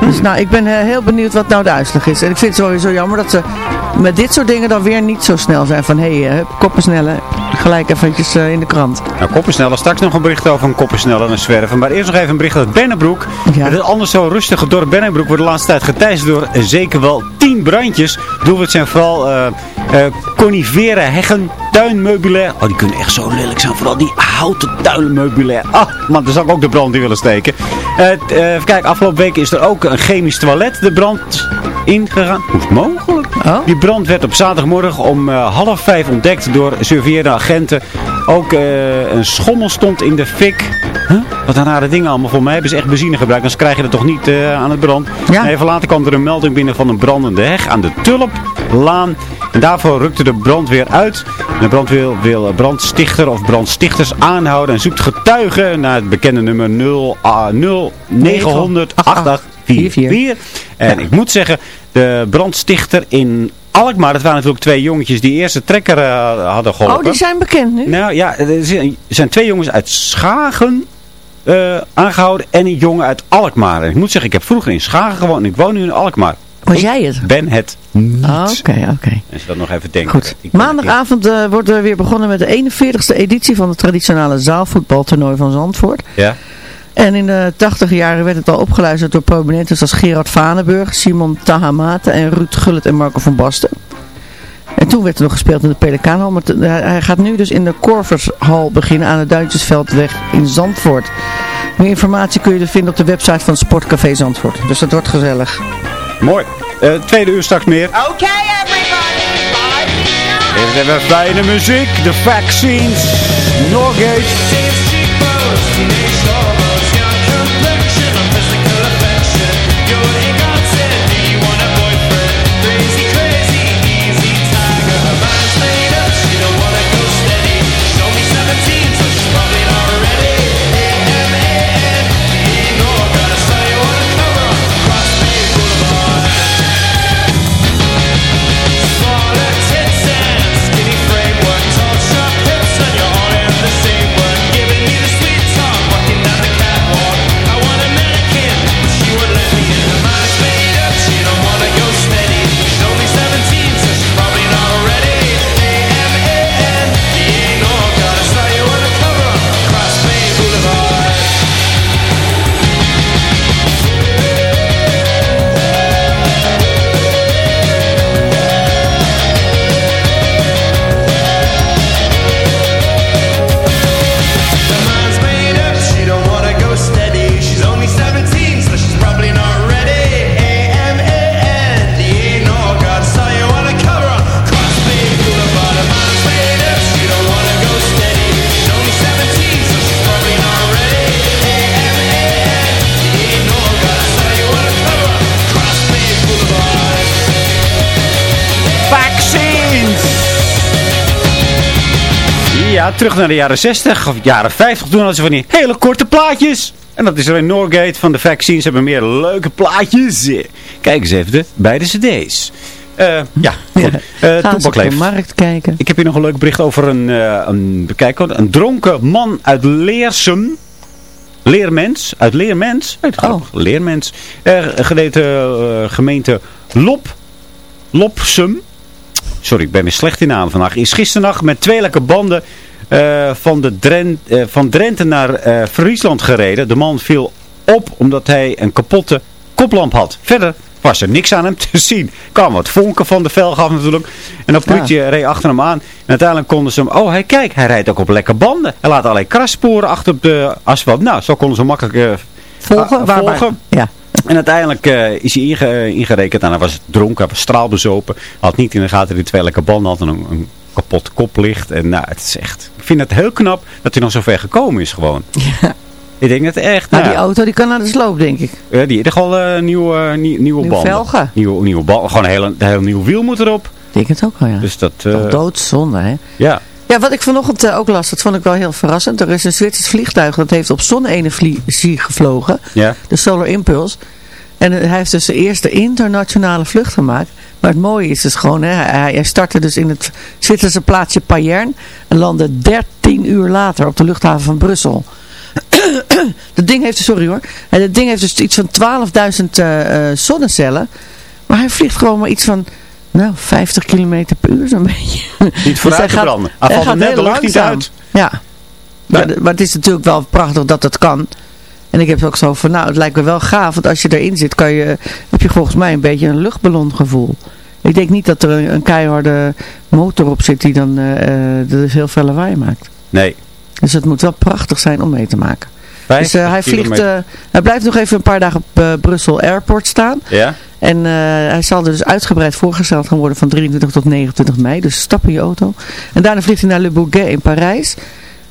Dus nou, ik ben uh, heel benieuwd wat nou de uitslag is. En ik vind het sowieso jammer dat ze met dit soort dingen dan weer niet zo snel zijn. Van hé, hey, uh, koppensnellen, gelijk eventjes uh, in de krant. Nou, koppensnellen. Straks nog een bericht over een koppensnellen en zwerven. Maar eerst nog even een bericht uit Bennebroek. Ja. Het anders zo rustige dorp Bennebroek wordt de laatste tijd geteisterd door zeker wel tien brandjes. Doelwit zijn vooral uh, coniferen heggen, tuinmeubilair. Oh, die kunnen echt zo lelijk zijn. Vooral die houten tuinmeubilair. Ah, man, daar zou ik ook de brand in willen steken. even kijken, afgelopen week is er ook een chemisch toilet de brand ingegaan. Hoe mogelijk? Oh? Die brand werd op zaterdagmorgen om uh, half vijf ontdekt door surveerende agenten. Ook uh, een schommel stond in de fik. Huh? Wat een rare dingen allemaal. Voor mij hebben ze echt benzine gebruikt. Anders krijg je het toch niet uh, aan het brand. Ja. Even later kwam er een melding binnen van een brandende heg aan de Tulplaan. En daarvoor rukte de brandweer uit. De brandweer wil brandstichter of brandstichters aanhouden en zoekt getuigen naar het bekende nummer 0, uh, 0 900 8844. En ik moet zeggen, de brandstichter in Alkmaar, dat waren natuurlijk twee jongetjes die eerste trekker uh, hadden geholpen. Oh, die zijn bekend nu? Nou ja, er zijn twee jongens uit Schagen uh, aangehouden en een jongen uit Alkmaar. En ik moet zeggen, ik heb vroeger in Schagen gewoond en ik woon nu in Alkmaar. Was jij het? ben het niet. Oké, oh, oké. Okay, okay. Als je dat nog even denkt. Goed. Maandagavond uh, wordt er weer begonnen met de 41ste editie van het traditionele zaalvoetbaltoernooi van Zandvoort. Ja. En in de tachtig jaren werd het al opgeluisterd door prominenten zoals Gerard Vanenburg, Simon Tahamate en Ruud Gullit en Marco van Basten. En toen werd er nog gespeeld in de Pelikaanhal. Maar hij gaat nu dus in de Korvershal beginnen aan de Duintjesveldweg in Zandvoort. Meer informatie kun je er vinden op de website van Sportcafé Zandvoort. Dus dat wordt gezellig. Mooi. Eh, tweede uur straks meer. Okay, everybody. Dit is even fijne muziek. De vaccines. Norgate. Terug naar de jaren 60 of jaren 50. Toen hadden ze van die hele korte plaatjes. En dat is er in Norgate van de Vaccines. Ze hebben meer leuke plaatjes. Kijk eens even de beide cd's. Eh, ja, goed. Eh, op de markt kijken. Ik heb hier nog een leuk bericht over een, eh een, een dronken man uit Leersum. Leermens, uit Leermens. Uit grappig, Leermens. Uh, eh, gemeente Lop, Lopsum. Sorry, ik ben weer slecht in naam vandaag. Is gisternacht met twee lekke banden eh, van, de Dren, eh, van Drenthe naar eh, Friesland gereden. De man viel op omdat hij een kapotte koplamp had. Verder was er niks aan hem te zien. Kwamen wat vonken van de velg af natuurlijk. En de politie reed achter hem aan. En uiteindelijk konden ze hem... Oh, hij kijk, hij rijdt ook op lekke banden. Hij laat allerlei krassporen achter op de asfalt. Nou, zo konden ze hem makkelijk Volgen? ah, Waar- volgen. Ja. En uiteindelijk is hij inge- ingerekend en hij was dronken, hij was straalbezopen. Had niet in de gaten dat hij twee lekke banden had en een, een kapot koplicht. En nou, het is echt... Ik vind het heel knap dat hij nog zo ver gekomen is gewoon. Ja. Ik denk dat echt... Nou, nou, die auto die kan naar de sloop, denk ik. ja, die heeft al eh, nieuwe, eh, nie- nieuwe Nieuwe banden. velgen. Nieuwe, nieuwe banden. Gewoon een heel, een heel nieuw wiel moet erop. Ik denk het ook wel, ja. Dus dat... eh, Toch doodzonde, hè? ja. Ja, wat ik vanochtend eh, ook las, dat vond ik wel heel verrassend. Er is een Zwitsers vliegtuig dat heeft op zonne-energie gevlogen. Ja. De Solar Impulse. En hij heeft dus de eerste internationale vlucht gemaakt. Maar het mooie is dus gewoon, hè, hij, startte dus in het Zwitserse plaatsje Payerne. En landde 13 uur later op de luchthaven van Brussel. dat ding heeft, sorry hoor. En dat ding heeft dus iets van 12.000 eh, eh, zonnecellen. Maar hij vliegt gewoon maar iets van, nou, 50 kilometer per uur zo'n beetje. Niet vooruit te branden. Hij hij valt net de lucht niet uit. Ja. Maar het is natuurlijk wel prachtig dat dat kan. En ik heb ook zo van, nou, het lijkt me wel gaaf. Want als je erin zit, kan je, heb je volgens mij een beetje een luchtballongevoel. Ik denk niet dat er een, een keiharde motor op zit die dan eh, eh, dus heel veel lawaai maakt. Nee. Dus het moet wel prachtig zijn om mee te maken. Dus 50 eh, hij, vliegt, hij blijft nog even een paar dagen op Brussel Airport staan. Ja? En hij zal dus uitgebreid voorgesteld gaan worden van 23 tot 29 mei. Dus stap in je auto. En daarna vliegt hij naar Le Bourget in Parijs.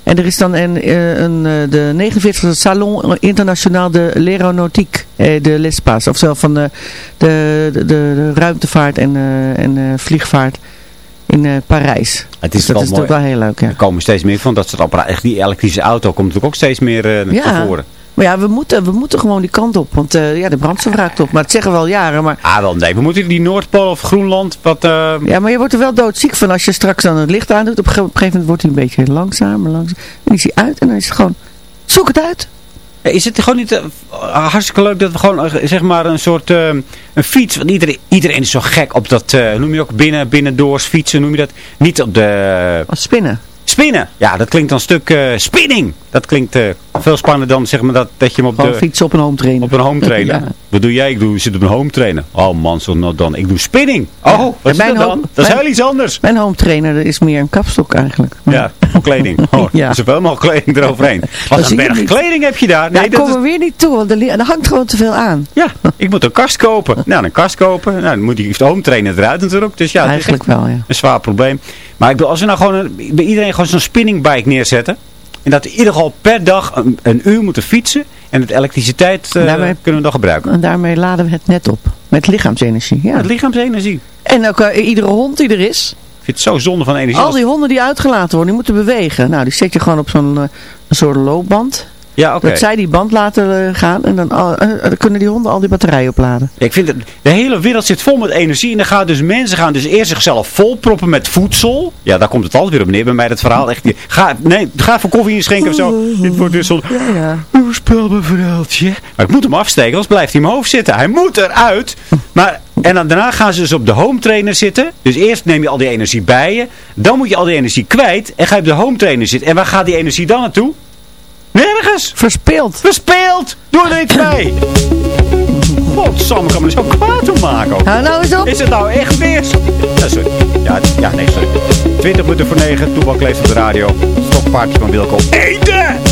En er is dan een, eh, een, eh, de 49e Salon International de l'Aéronautique eh, de l'Espace. Oftewel van de, de, de, de ruimtevaart en, en vliegvaart in Parijs. Het Dus is dat wel is mooi. natuurlijk wel heel leuk, ja. Er komen steeds meer van dat soort apparaten. Echt die elektrische auto komt natuurlijk ook steeds meer eh naar Ja. voren. Maar ja, we moeten, we moeten gewoon die kant op. Want eh, ja, de brandstof raakt op. Maar het zeggen we al jaren. Maar Ah, wel nee. We moeten die Noordpool of Groenland wat... eh, Ja, maar je wordt er wel doodziek van als je straks dan het licht aandoet. Op een ge- op een gegeven moment wordt hij een beetje langzamer, langzamer. En is hij uit en dan is het gewoon, zoek het uit. Is het gewoon niet eh, hartstikke leuk dat we gewoon eh, zeg maar een soort eh, een fiets, want iedereen, iedereen is zo gek op dat, eh, noem je ook binnen, binnendoors fietsen, noem je dat? Niet op de spinnen. spinnen. Ja, dat klinkt dan een stuk eh, spinning. Dat klinkt eh, veel spannender dan zeg maar dat, dat je hem op Gewoon de... fietsen op een home trainer. Op een home trainer. Ja. Wat doe jij? Ik doe, zit op een home trainer. Oh man, zo nou dan. Ik doe spinning. Oh, Ja. wat is dat dan? home- dat is heel iets anders. Mijn home trainer is meer een kapstok eigenlijk. Ja, voor kleding. Oh, Ja. Zoveel mogelijk kleding eroverheen. Wat een berg kleding heb je daar. Nee, dat kom is- er weer niet toe, want er, er hangt gewoon te veel aan. ja, ik moet een kast kopen. Nou, een kast kopen. Nou, dan moet die de home trainer eruit natuurlijk. Dus ja, Eigenlijk wel, ja. een zwaar probleem. Maar ik bedoel, als we nou gewoon een- bij iedereen gewoon zo'n spinningbike neerzetten. En dat we in ieder geval per dag een, een uur moeten fietsen. En het elektriciteit eh, Daarmee- kunnen we dan gebruiken. En daarmee laden we het net op. Met lichaamsenergie, ja. Het lichaamsenergie. En ook eh, iedere hond die er is. Ik vind het zo zonde van energie. Al die honden die uitgelaten worden, die moeten bewegen. Nou, die zet je gewoon op zo'n eh, soort loopband. Ja, oké. Dat zij die band laten eh, gaan en dan, al- eh, dan kunnen die honden al die batterijen opladen. Ik vind het, de hele wereld zit vol met energie. En dan gaan dus mensen gaan dus eerst zichzelf volproppen met voedsel. Ja, daar komt het altijd weer op neer bij mij, dat verhaal. Echt, ga, nee, ga even koffie inschenken of zo. Dit wordt weer zo'n Ja, ja. onspelbaar verhaaltje. Maar ik moet hem afsteken, anders blijft hij in mijn hoofd zitten. Hij moet eruit. Maar, en dan, daarna gaan ze dus op de home trainer zitten. Dus eerst neem je al die energie bij je. Dan moet je al die energie kwijt. En ga je op de home trainer zitten. En waar gaat die energie dan naartoe? Nergens. Verspeeld. Verspeeld. Doe er iets mee. Godsamme, kan me er zo kwaad om maken ook. Hou nou eens op. Is het nou echt weer? Ja, sorry. Ja, ja, nee, sorry. 20 minuten voor 9, toebak leeft op de radio. Stokpaardje van Wilco. Eten!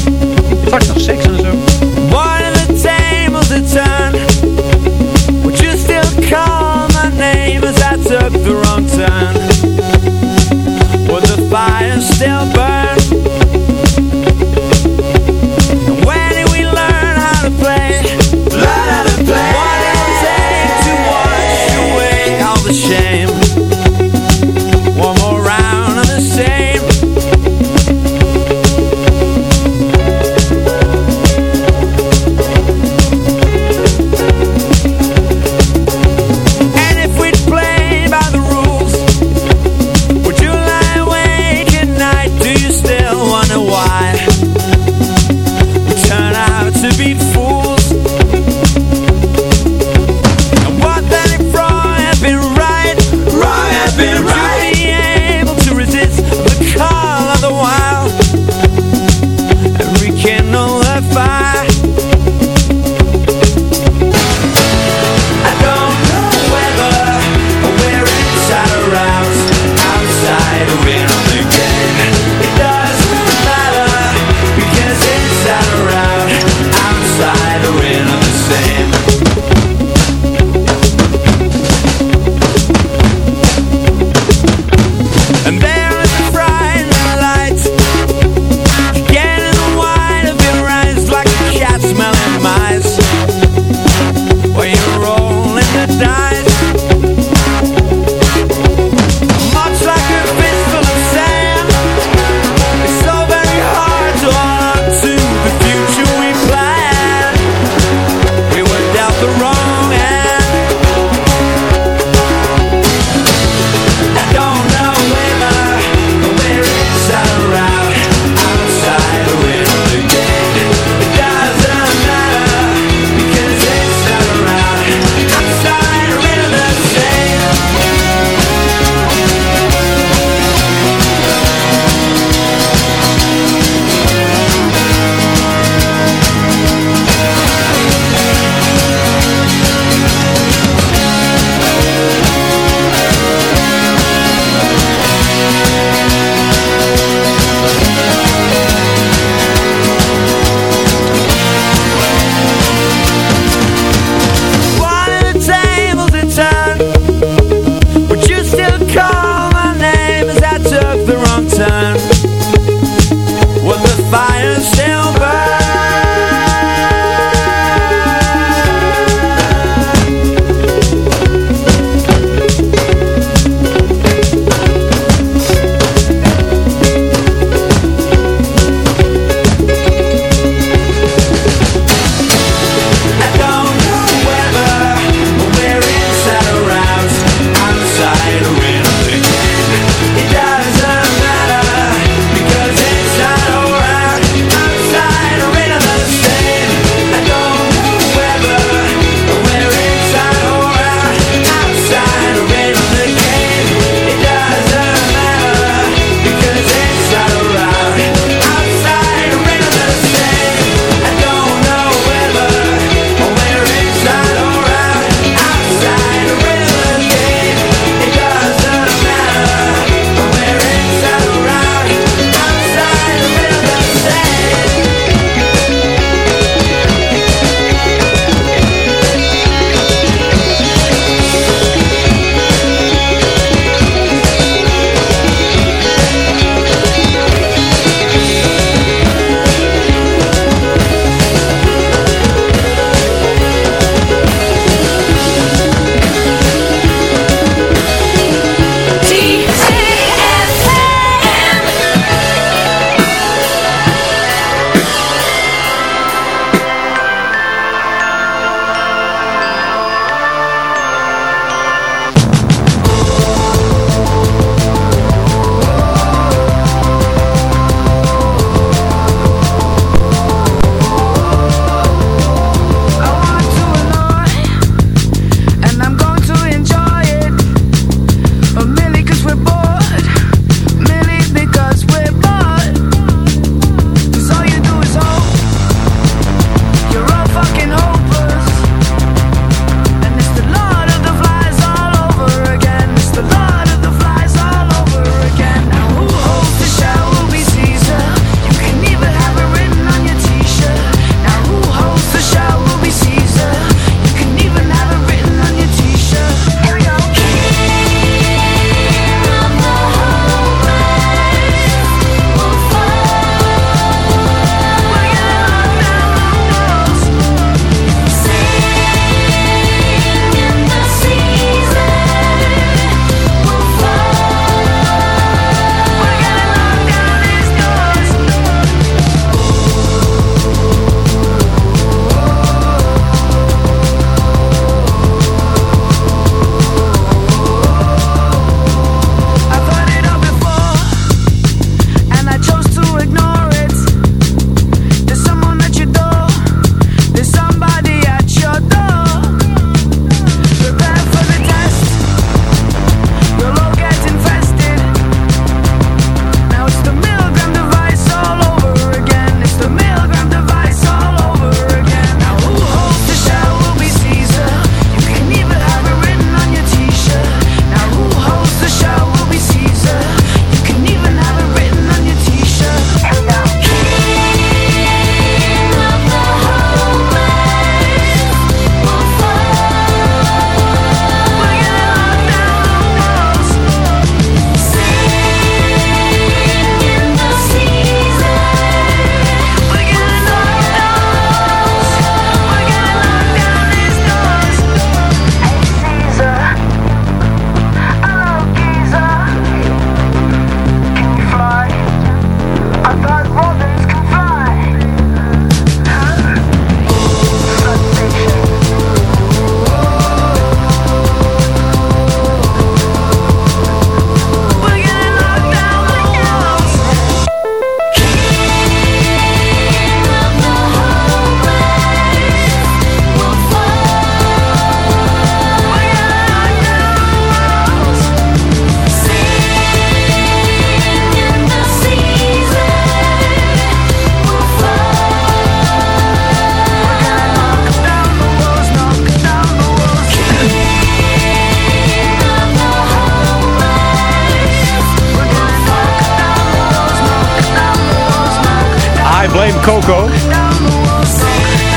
Blame Coco.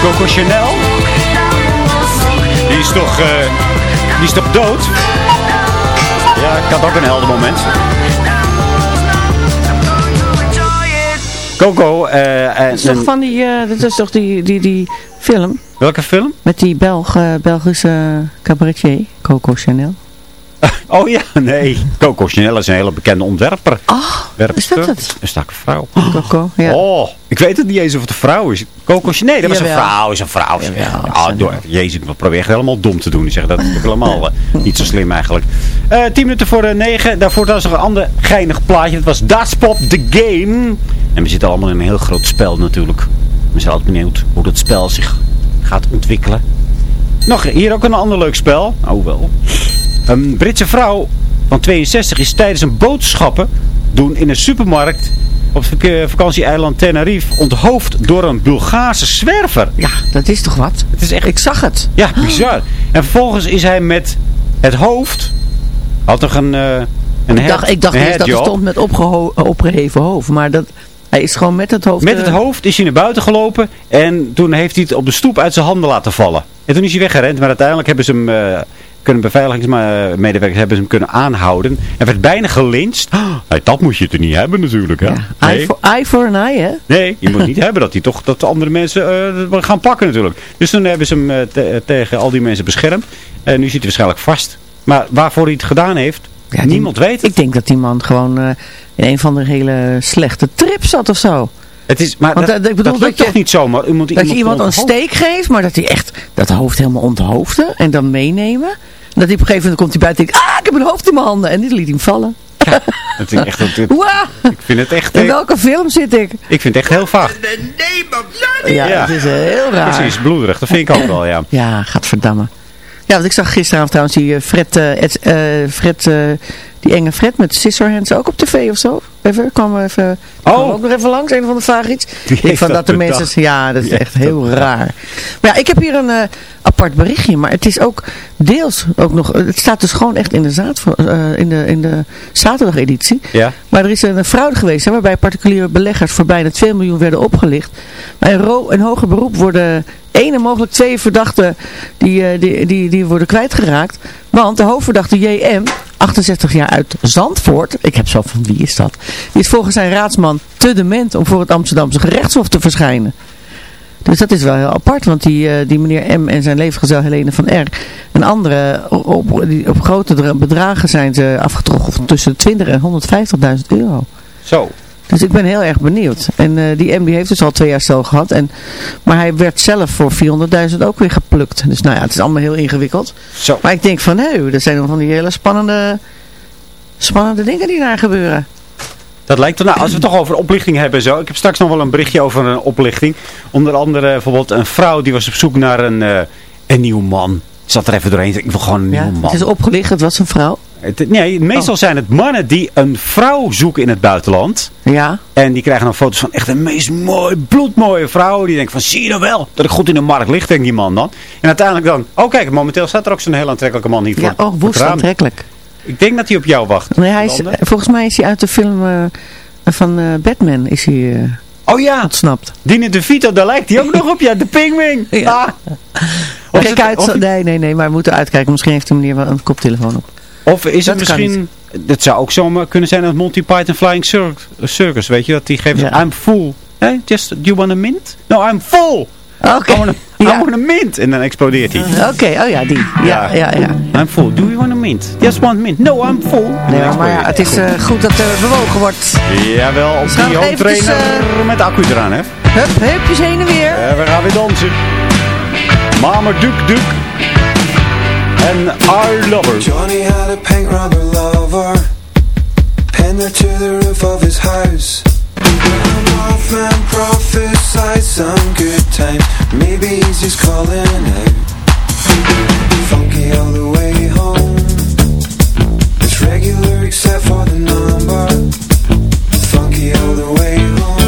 Coco Chanel. Die is toch, eh, die is toch dood? Ja, ik had ook een helder moment. Coco. Uh, en, dat is toch van die, uh, dat is toch die, die, die film? Welke film? Met die Belg, Belgische cabaretier, Coco Chanel. Oh ja, nee. Coco Chanel is een hele bekende ontwerper. Ah, is dat het? Een stakke vrouw. Coco, ja. Oh, ik weet het niet eens of het een vrouw is. Coco Chanel, nee, dat was een vrouw, is een vrouw. Jawel, ja, door, jezus, ik probeer echt helemaal dom te doen. Die zeggen dat is helemaal eh, niet zo slim eigenlijk. Eh tien minuten voor de negen. Daarvoor was er een ander geinig plaatje. Het was Das Pop The Game. En we zitten allemaal in een heel groot spel natuurlijk. We zijn altijd benieuwd hoe dat spel zich gaat ontwikkelen. Nog hier ook een ander leuk spel. Oh wel. Een Britse vrouw van 62 is tijdens een boodschappen doen in een supermarkt op het vak- vakantieeiland Tenerife onthoofd door een Bulgaarse zwerver. Ja, dat is toch wat? Het is echt... Ik zag het. Ja, bizar. En vervolgens is hij met het hoofd... Had nog een... eh een Ik dacht, ik dacht een eerst dat headjob. stond met opgeho- opgeheven hoofd. Maar dat, hij is gewoon met het hoofd... Met het eh, hoofd is hij naar buiten gelopen en toen heeft hij het op de stoep uit zijn handen laten vallen. En toen is hij weggerend, maar uiteindelijk hebben ze hem, eh, kunnen beveiligingsmedewerkers hebben ze hem kunnen aanhouden. En werd bijna. Oh, nee, dat moet je er niet hebben natuurlijk. Hè? Eye Nee. for, eye for an eye, hè? nee, je moet niet hebben dat hij toch dat de andere mensen eh, gaan pakken natuurlijk. Dus toen hebben ze hem te- tegen al die mensen beschermd. En nu zit hij waarschijnlijk vast. Maar waarvoor hij het gedaan heeft, Ja, die- niemand weet het. Ik denk dat die man gewoon eh, in een van de hele slechte trips zat of zo. het is, maar Want, dat, ik bedoel dat dat lukt je- toch niet zomaar. Iemand, Dat je iemand een steek geeft, maar dat hij echt dat hoofd helemaal onthoofde en dan meenemen. En dat hij op een gegeven moment komt hij buiten en denkt, ah, ik heb een hoofd in mijn handen. En die liet hem vallen. Het is echt, het- Wauw, ik vind het echt... in welke film zit ik? Ik vind het echt heel vaag. Ja, Ja. het is eh, heel raar. Precies, bloederig. Dat vind ik ook wel, ja. Ja, gaat verdammen. Ja, want ik zag gisteravond trouwens die eh, Fred, eh, Ed- eh, Fred eh, die enge Fred met Scissorhands ook op tv of zo. Even, kwam er even, kwam ook nog even langs, een van de vraag iets. Ik van dat dat de mensen, ja, dat is echt heel dat raar. Maar ja, ik heb hier een eh, apart berichtje, maar het is ook deels ook nog, het staat dus gewoon echt in de, zaad, eh, in de, in de zaterdageditie. Ja. Maar er is een fraude geweest hè, waarbij particuliere beleggers voor bijna 2 miljoen werden opgelicht. Een, ro- een hoger beroep worden één en mogelijk twee verdachten die, eh, die, die, die worden kwijtgeraakt. Want de hoofdverdachte JM, 68 jaar uit Zandvoort, ik heb zo van wie is dat, die is volgens zijn raadsman te dement om voor het Amsterdamse gerechtshof te verschijnen. Dus dat is wel heel apart, want die, eh, die meneer M en zijn leefgezel Helene van R. en andere op, die, op grote dra- bedragen zijn ze afgetrokken van tussen de 20 en 150.000 euro. Zo. Dus ik ben heel erg benieuwd. En eh, die M die heeft dus al twee jaar stel gehad. En, maar hij werd zelf voor 400.000 ook weer geplukt. Dus nou ja, het is allemaal heel ingewikkeld. Zo. Maar ik denk van, hé, er zijn nog van die hele spannende, spannende dingen die daar gebeuren. Dat lijkt er, nou, als we het toch over oplichting hebben en zo. Ik heb straks nog wel een berichtje over een oplichting. Onder andere bijvoorbeeld een vrouw die was op zoek naar een, eh, een nieuw man. Zat er even doorheen. Ik wil gewoon een Ja, nieuwe man. het is opgelicht, het was een vrouw. Het- nee, meestal zijn het mannen die een vrouw zoeken in het buitenland. Ja. En die krijgen dan foto's van echt een meest mooi, bloedmooie vrouw. Die denken van, zie je nou wel dat ik goed in de markt lig, denkt die man dan. En uiteindelijk dan, oh kijk, momenteel staat er ook zo'n heel aantrekkelijke man hier voor Ja, oh, woest aantrekkelijk. Ik denk dat hij op jou wacht. Nee, hij is, volgens mij is hij uit de film eh, van eh, Batman is hij eh, Oh ja, ontsnapt. Dini de Vito, daar lijkt hij ook nog op. Ja, de pingwing. Ja. Ah. Kijk uit, nee, nee, nee, maar we moeten uitkijken. Misschien heeft de meneer wel een koptelefoon op. of is het Dat misschien... Het zou ook zomaar kunnen zijn dat Monty Python Flying Cir- Circus, weet je, dat die geeft Ja. I'm full. Hey, just, do you want a mint? No, I'm full. Oké. I want a, I want a mint. En dan explodeert hij. Oké, oh ja, die. Ja, ja, ja. I'm full. Do you want a mint? Just one mint. No, I'm full. En Nee, maar het is eh, goed dat er bewogen wordt. Jawel, op die nog home eventjes, trainer met accu eraan, hè. Hup, heupjes heen en weer. Ja, we gaan weer dansen. Mama Duke Duke. En I Love Her. Johnny had a pink rubber lover. Pinned her to the roof of his house. The Northman prophesied some good times Maybe he's just calling out. Funky all the way home. It's regular except for the number. Funky all the way home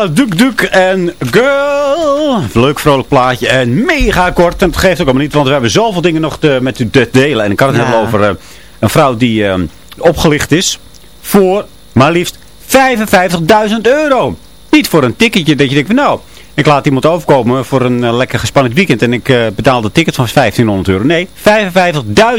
Donald Duck Duck en Girl. Leuk vrolijk plaatje en mega kort. En het geeft ook allemaal niet, want we hebben zoveel dingen nog te, met u te delen. En ik kan het Ja. hebben over eh, een vrouw die eh, opgelicht is voor maar liefst 55.000 euro. Niet voor een ticketje dat je denkt nou, ik laat iemand overkomen voor een eh, lekker gespannen weekend en ik eh, betaal de ticket van 1500 euro. Nee,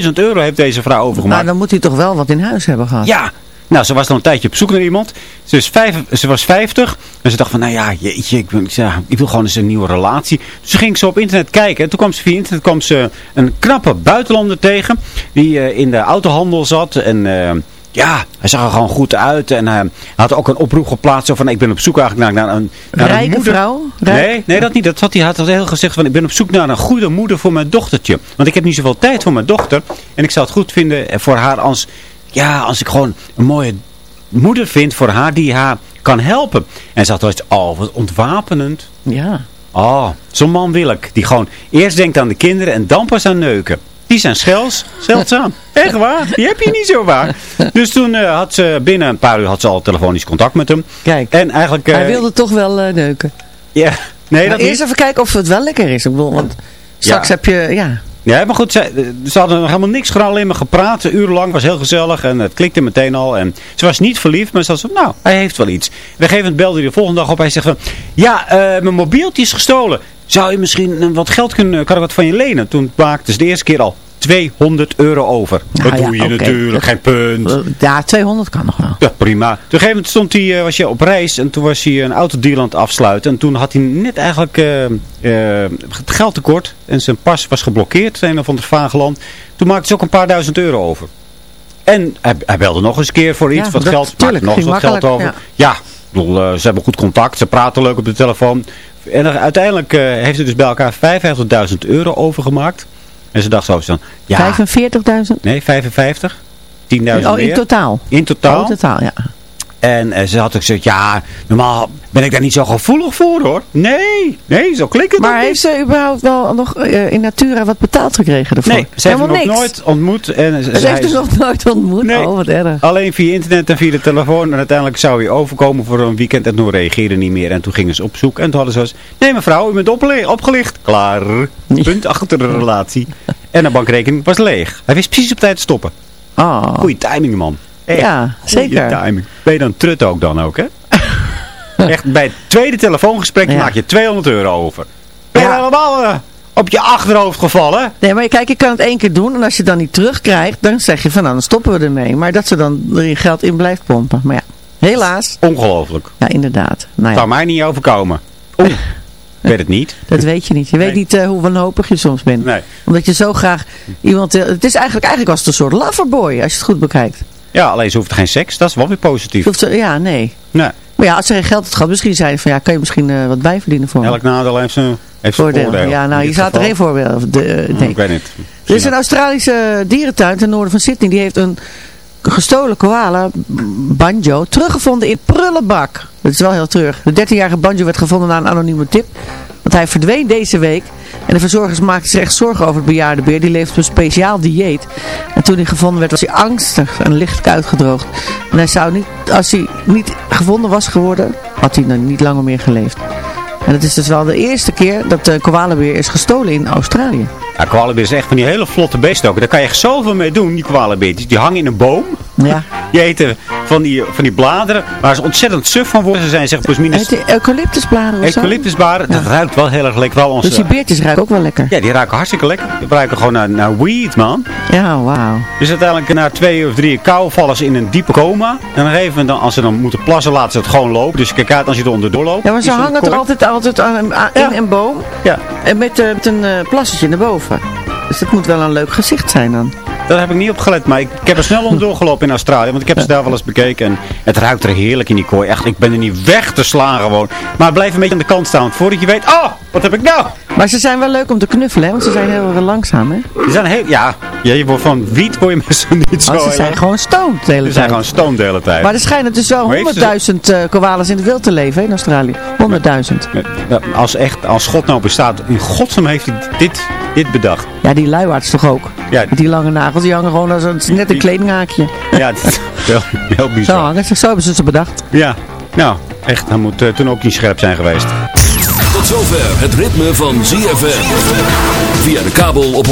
55.000 euro heeft deze vrouw overgemaakt. Nou, dan moet hij toch wel wat in huis hebben gehad. Ja, nou, ze was dan een tijdje op zoek naar iemand. Ze, is vijf, ze was 50 en ze dacht van, nou ja, jeetje, ik, ja, ik wil gewoon eens een nieuwe relatie. Dus ging ze op internet kijken en toen kwam ze via internet kwam ze een knappe buitenlander tegen die eh, in de autohandel zat en... eh, ja, hij zag er gewoon goed uit en hij had ook een oproep geplaatst zo van ik ben op zoek eigenlijk naar, naar een, naar een Rijke moeder. vrouw? Rijk? Nee, nee, dat niet. Dat had hij had heel gezegd van ik ben op zoek naar een goede moeder voor mijn dochtertje. Want ik heb niet zoveel tijd voor mijn dochter. En ik zou het goed vinden voor haar als, ja, als ik gewoon een mooie moeder vind voor haar die haar kan helpen. En ze had eens, oh wat ontwapenend. Ja. Oh, zo'n man wil ik. Die gewoon eerst denkt aan de kinderen en dan pas aan neuken. Die zijn schels, zeldzaam. Echt waar, die heb je niet zo waar. Dus toen eh, had ze binnen een paar uur had ze al telefonisch contact met hem. Kijk, En eigenlijk... eh, hij wilde toch wel eh, neuken. Ja, nee, Maar dat eerst niet. even kijken of het wel lekker is. Ik bedoel, want straks Ja. heb je, ja... Ja, maar goed, ze, ze hadden nog helemaal niks gedaan, alleen maar gepraat. Urenlang, was heel gezellig en het klikte meteen al. En ze was niet verliefd, maar ze had zo, nou, hij heeft wel iets. Op een gegeven belde hij de volgende dag op. Hij zegt van, ja, eh, mijn mobieltje is gestolen. Zou je misschien eh, wat geld kunnen, kan ik wat van je lenen? Toen maakte ze de eerste keer al 200 euro over. Nou dat ja, doe je natuurlijk, geen punt. Ja, 200 kan nog wel. Ja, prima. Op een gegeven moment stond hij, eh, was hij op reis en toen was hij een autodeal aan het afsluiten. En toen had hij net eigenlijk eh, eh, het geld tekort en zijn pas was geblokkeerd, een of ander vageland. Toen maakte ze ook een paar duizend euro over. En hij, hij belde nog eens een keer voor iets, Ja, wat dat- geld, maakte tuurlijk, nog eens wat geld over. Ja, bedoel, eh, ze hebben goed contact, ze praten leuk op de telefoon. En uiteindelijk eh, heeft ze dus bij elkaar 55.000 euro overgemaakt. En ze dacht zo van, ja, 45.000? nee, 55. 10.000 Oh, in totaal. In totaal. Oh, in totaal, ja. En eh, ze had ook gezegd, ja, normaal ben ik daar niet zo gevoelig voor hoor. Nee, nee, zo klinkt het Maar heeft niet. ze überhaupt wel nog eh, in Natura wat betaald gekregen ervoor? Nee, ze heeft hem Helemaal nog nooit ontmoet. En ze, Ze heeft hem nog nooit ontmoet? Nee. Oh, wat erg. Alleen via internet en via de telefoon. En uiteindelijk zou hij overkomen voor een weekend. En toen reageerde niet meer. En toen gingen ze op zoek. En toen hadden ze zoals, nee mevrouw, u bent opgelicht. Klaar. Punt achter de relatie. En de bankrekening was leeg. Hij wist precies op tijd te stoppen. Oh. Goeie timing man. Echt, Ja, zeker. timing. Ben je dan trut ook dan ook hè? Echt, bij het tweede telefoongesprek Ja. maak je 200 euro over. Ben je Ja. allemaal eh, op je achterhoofd gevallen? Nee, maar kijk, je kan het één keer doen. En als je het dan niet terugkrijgt, dan zeg je van nou, dan stoppen we ermee. Maar dat ze dan er je geld in blijft pompen. Maar ja, helaas. Ongelooflijk. Ja, inderdaad. Nou Zou ja, mij niet overkomen. Oeh, ik weet het niet. dat weet je niet. Je weet Nee. niet eh, hoe wanhopig je soms bent. Nee. Omdat je zo graag iemand... eh, het is eigenlijk, eigenlijk als het een soort loverboy, als je het goed bekijkt. Ja, alleen ze hoeft geen seks. Dat is wel weer positief. Hoeft ja, nee. Nee, Maar ja, als ze geen geld had gehad, misschien zei je van ja, kan je misschien eh, wat bijverdienen voor elk nadeel heeft zijn heeft zijn Voordeel. voordeel. Ja, nou, je zaten er geen voorbeeld. De, eh, nee. Ik weet niet. Er is een Australische dierentuin ten noorden van Sydney. Die heeft een gestolen koala, Banjo, teruggevonden in prullenbak. Dat is wel heel terug. De 13-jarige Banjo werd gevonden na een anonieme tip. Want hij verdween deze week. En de verzorgers maakten zich echt zorgen over het bejaarde beer. Die leeft op een speciaal dieet. En toen hij gevonden werd, was hij angstig en lichtelijk uitgedroogd. En hij zou niet, als hij niet gevonden was geworden, had hij dan niet langer meer geleefd. En het is dus wel de eerste keer dat de koalabeer is gestolen in Australië. Ja, koalabeer is echt van die hele vlotte beesten ook. Daar kan je echt zoveel mee doen, die koalabeertjes. Die hangen in een boom. Ja. Die eten van die, van die bladeren waar ze ontzettend suf van worden. Ze zijn zeg plus minus Heet eucalyptusbladeren of zo? eucalyptusbladeren. Dat ruikt wel heel erg lekker. Wel onze, Dus die beertjes ruiken ook wel lekker. ja, die ruiken hartstikke lekker. Die ruiken gewoon naar, naar weed, man. Ja, wauw. Dus uiteindelijk na twee of drie kou vallen ze in een diepe coma. En gegeven moment, dan, als ze dan moeten plassen, laten ze het gewoon lopen. Dus kijk uit als je er onderdoor loopt. Ja, maar ze hangen er altijd, altijd aan, Ja. in een boom. Ja, En met, eh, met een eh, plassetje naar boven. Dus dat moet wel een leuk gezicht zijn dan. daar heb ik niet op gelet. Maar ik, ik heb er snel onderdoor gelopen in Australië. Want ik heb ze daar wel eens bekeken. En het ruikt er heerlijk in die kooi. Echt, ik ben er niet weg te slaan gewoon. Maar blijf een beetje aan de kant staan. Voordat je weet, oh, wat heb ik nou? Maar ze zijn wel leuk om te knuffelen, hè? Want ze zijn heel erg langzaam, hè? Die zijn heel, ja, ja, je wordt van wiet word je mensen niet zo. Want ze zijn gewoon stoned de hele Ze zijn tijd. gewoon stoned de hele tijd. Maar er schijnen dus wel Maar heeft ze- 100.000 eh koalas in de wild te leven hè, in Australië. 100.000. Ja, Als, echt, als God nou bestaat, in godsnaam heeft hij dit, dit bedacht. Ja, die luiwaards toch ook. Ja, Met die lange nagels, die hangen gewoon als een, net een kledinghaakje. ja is heel, heel Zo bizar. hangen ze, zo hebben ze ze bedacht. Ja, nou, Echt, hij moet eh, toen ook niet scherp zijn geweest. Tot zover het ritme van ZFM. Via de kabel op 104.5.